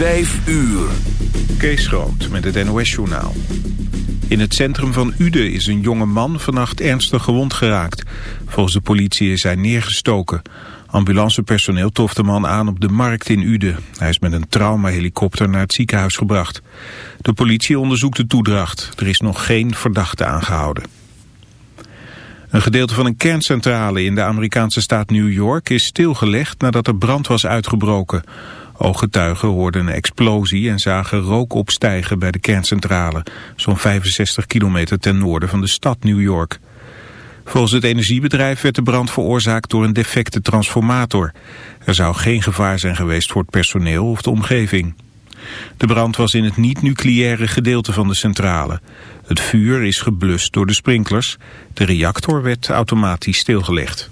Vijf uur. Kees Groot met het NOS-journaal. In het centrum van Uden is een jonge man vannacht ernstig gewond geraakt. Volgens de politie is hij neergestoken. Ambulancepersoneel toft de man aan op de markt in Uden. Hij is met een traumahelikopter naar het ziekenhuis gebracht. De politie onderzoekt de toedracht. Er is nog geen verdachte aangehouden. Een gedeelte van een kerncentrale in de Amerikaanse staat New York is stilgelegd nadat er brand was uitgebroken. Ooggetuigen hoorden een explosie en zagen rook opstijgen bij de kerncentrale, zo'n 65 kilometer ten noorden van de stad New York. Volgens het energiebedrijf werd de brand veroorzaakt door een defecte transformator. Er zou geen gevaar zijn geweest voor het personeel of de omgeving. De brand was in het niet-nucleaire gedeelte van de centrale. Het vuur is geblust door de sprinklers. De reactor werd automatisch stilgelegd.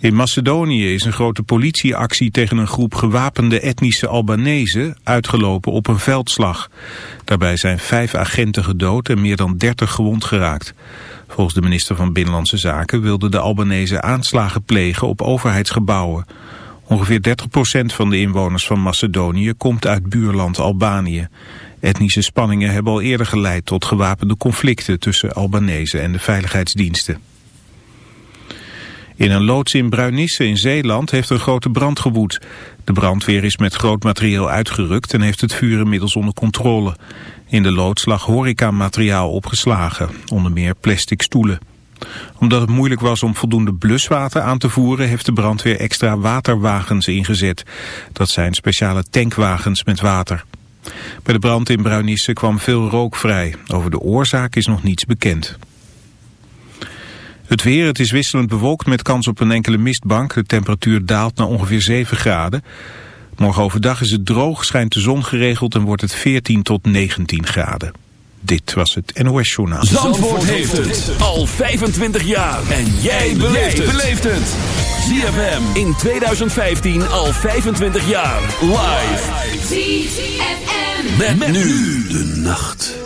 In Macedonië is een grote politieactie tegen een groep gewapende etnische Albanese uitgelopen op een veldslag. Daarbij zijn vijf agenten gedood en meer dan dertig gewond geraakt. Volgens de minister van Binnenlandse Zaken wilden de Albanese aanslagen plegen op overheidsgebouwen. Ongeveer 30% van de inwoners van Macedonië komt uit buurland Albanië. Etnische spanningen hebben al eerder geleid tot gewapende conflicten tussen Albanese en de veiligheidsdiensten. In een loods in Bruinisse in Zeeland heeft een grote brand gewoed. De brandweer is met groot materieel uitgerukt en heeft het vuur inmiddels onder controle. In de loods lag horecamateriaal opgeslagen, onder meer plastic stoelen. Omdat het moeilijk was om voldoende bluswater aan te voeren... heeft de brandweer extra waterwagens ingezet. Dat zijn speciale tankwagens met water. Bij de brand in Bruinisse kwam veel rook vrij. Over de oorzaak is nog niets bekend. Het weer, het is wisselend bewolkt met kans op een enkele mistbank. De temperatuur daalt naar ongeveer 7 graden. Morgen overdag is het droog, schijnt de zon geregeld en wordt het 14 tot 19 graden. Dit was het NOS Journaal. Zandvoort, heeft het al 25 jaar. En jij beleeft het. ZFM in 2015 al 25 jaar. Live. ZFM. met nu de nacht.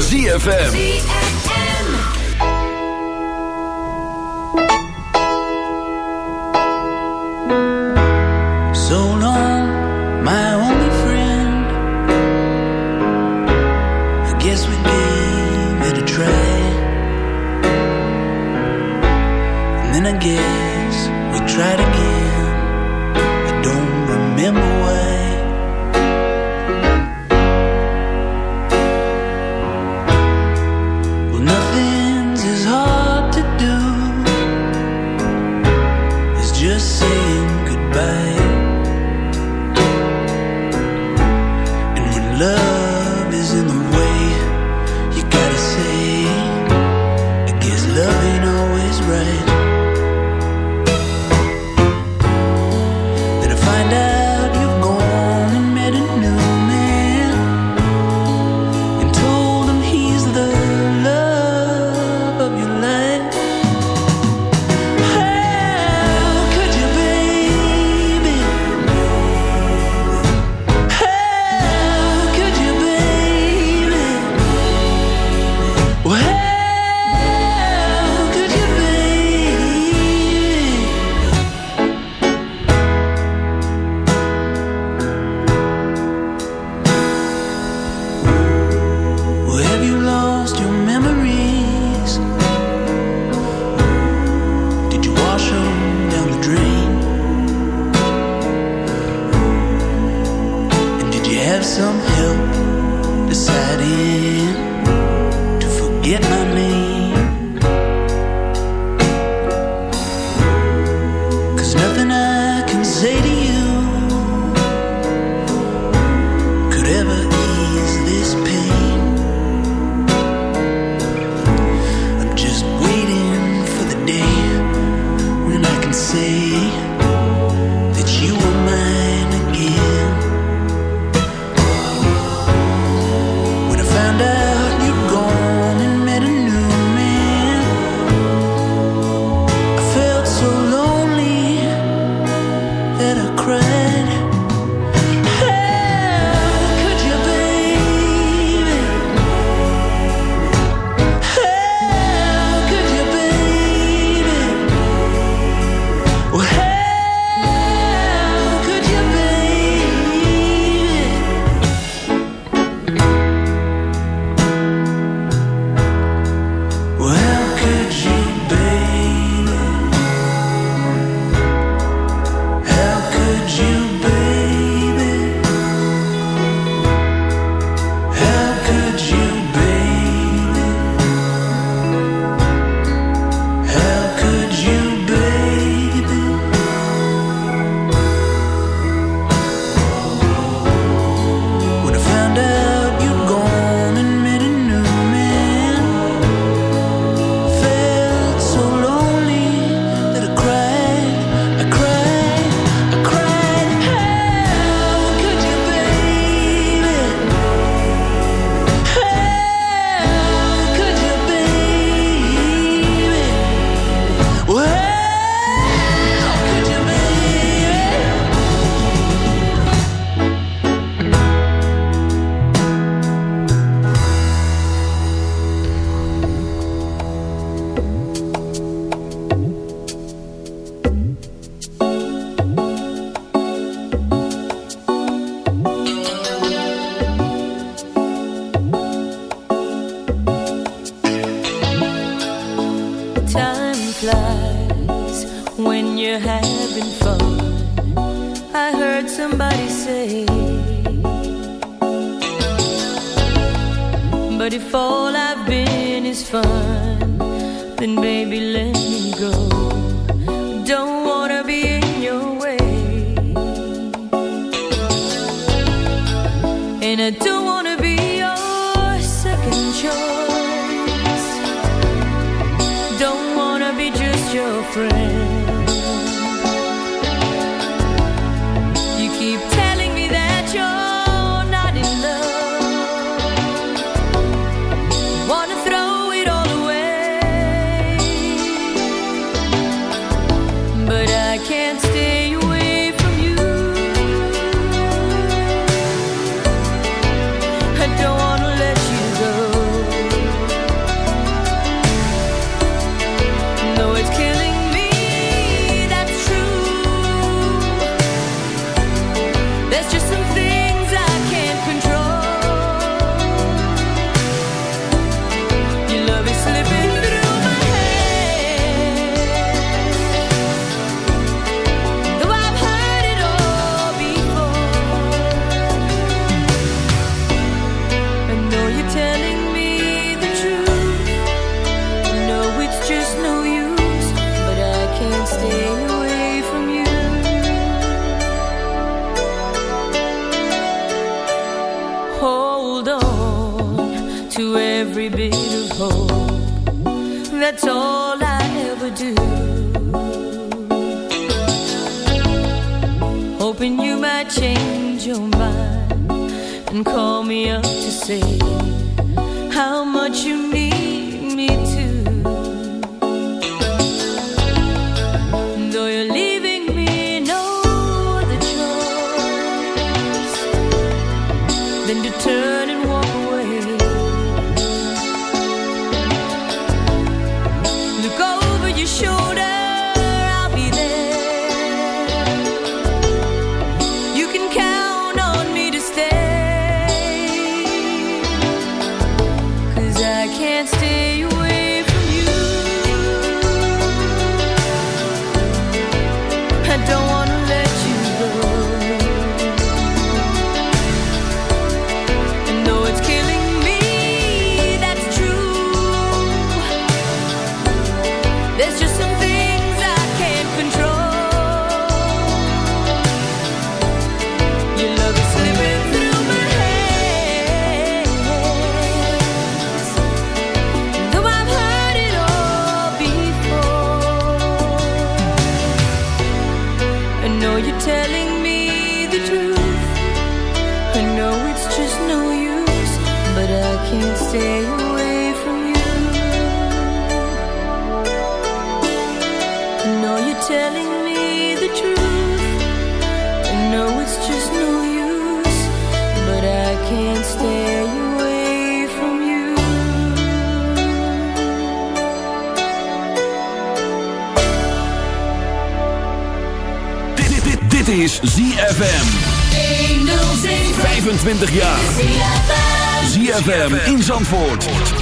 ZFM.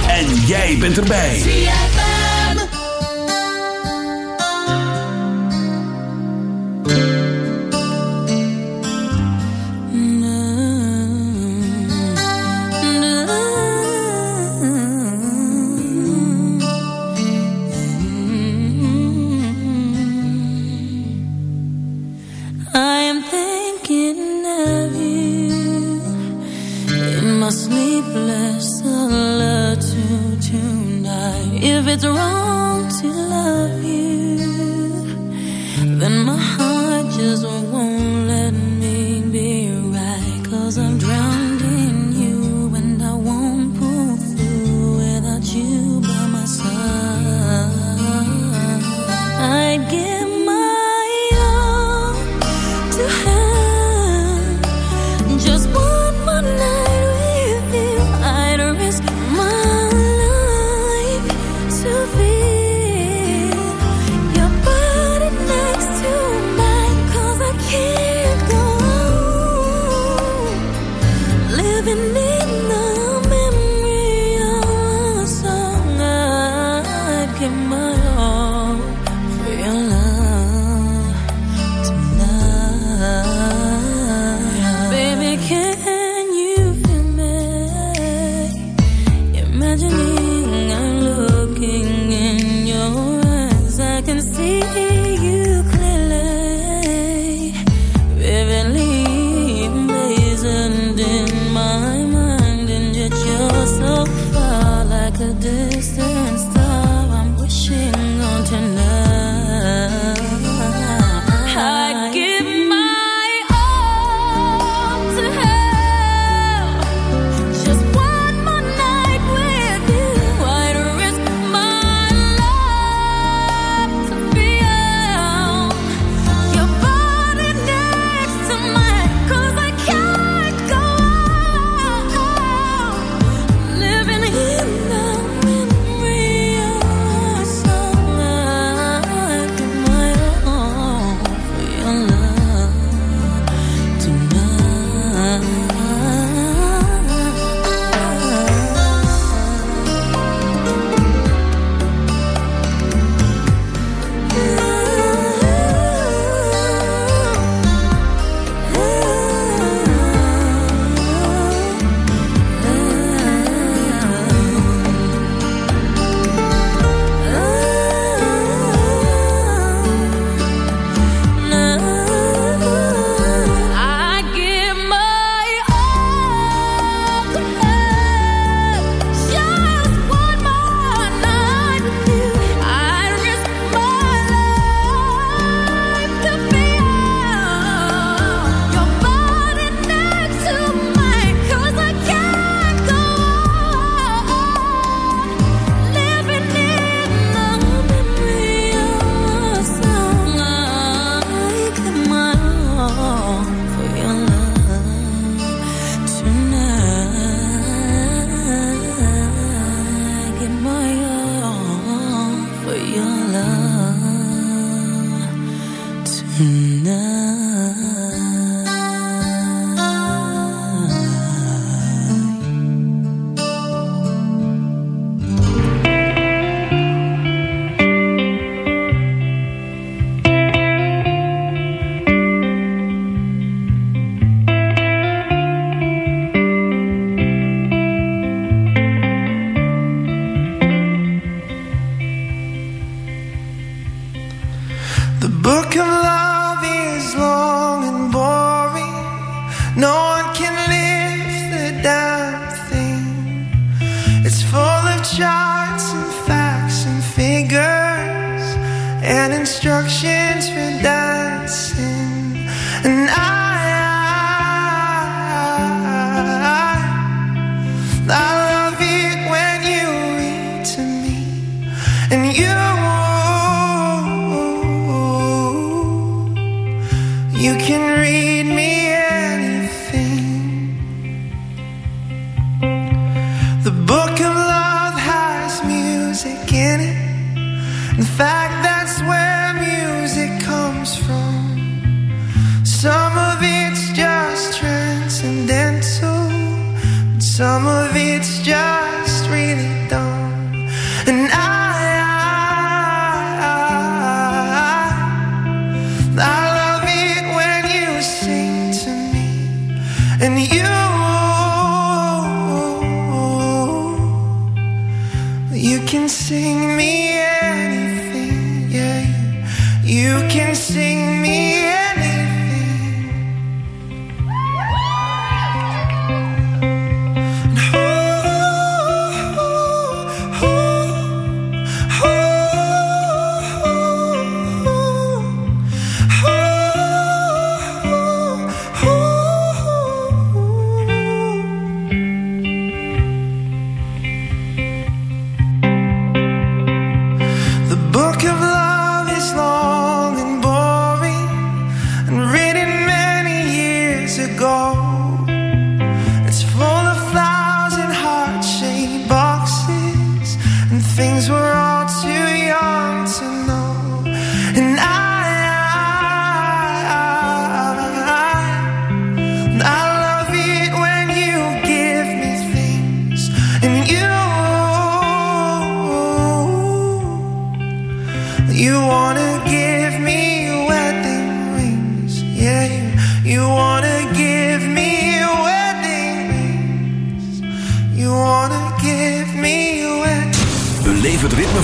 En jij bent erbij.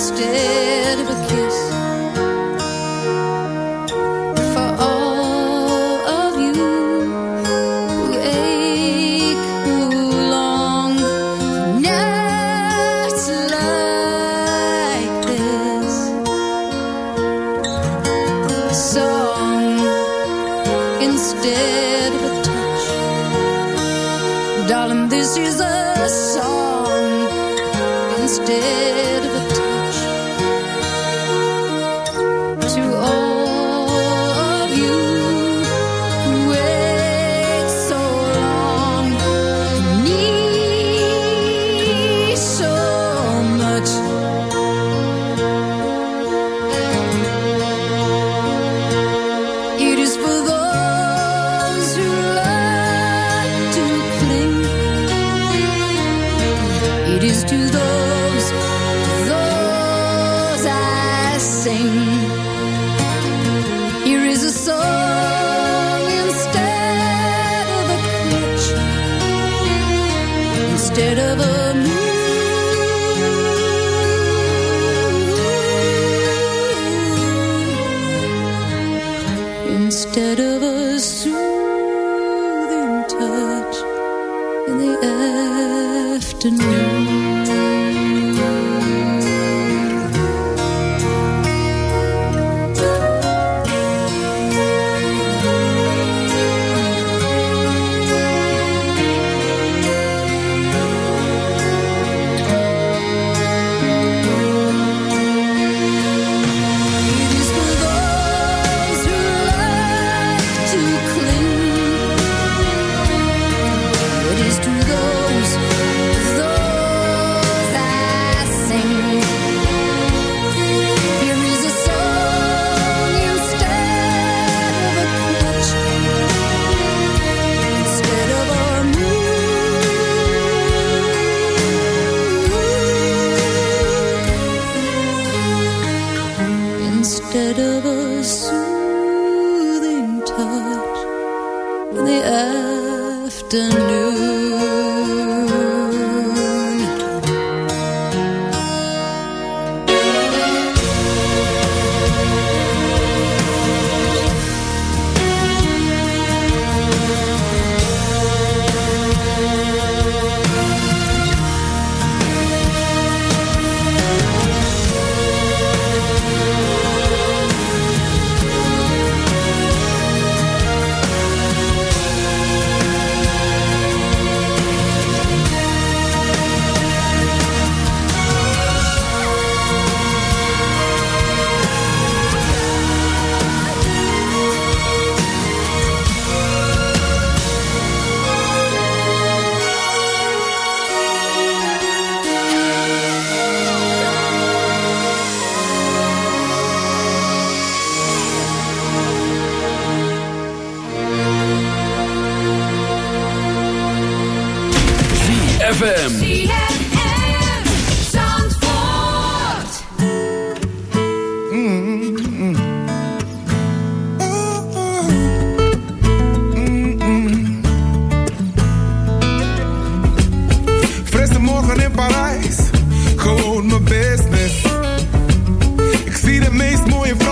instead of a kiss.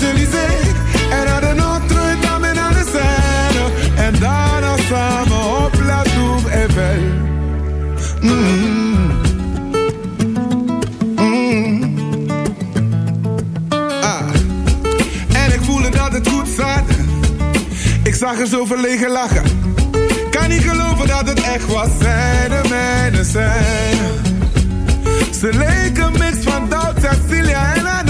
En naar de Notre-Dame en naar de Seine. En daarna samen op La Tour Eiffel. Mm. Mm. Ah. En ik voelde dat het goed zat. Ik zag er zo verlegen lachen. Kan niet geloven dat het echt was. Zij de mijne zijn. Ze leken mix van Doubt, Cecilia en Anouk.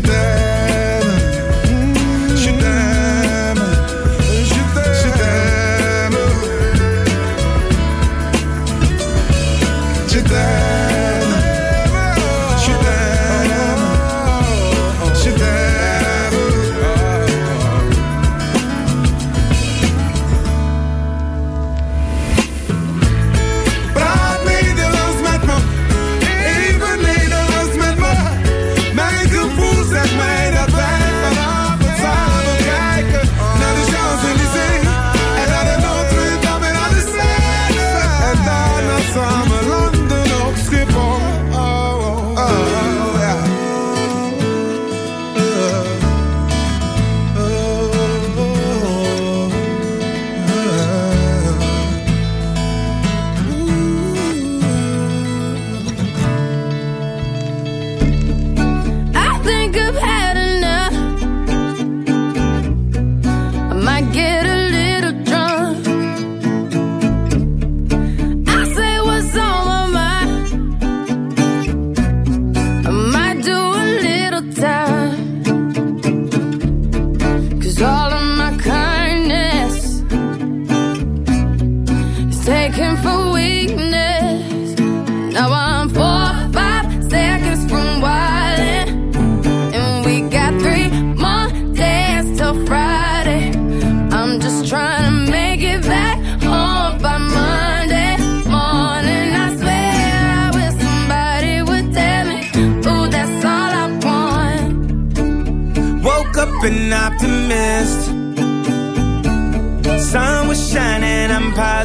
te.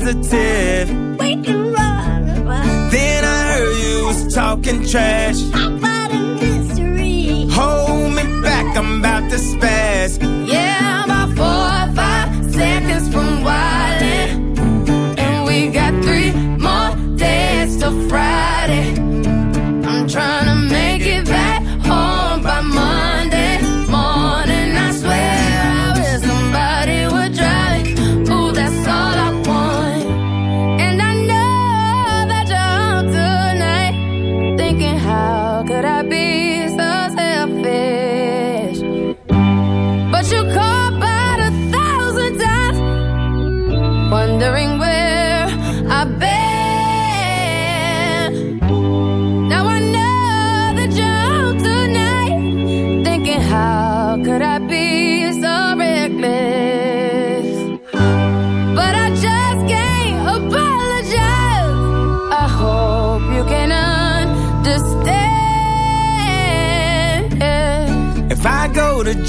positive. We can run. Then I heard you was talking trash. Mystery. Hold me back, I'm about to spaz.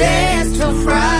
dance till Friday.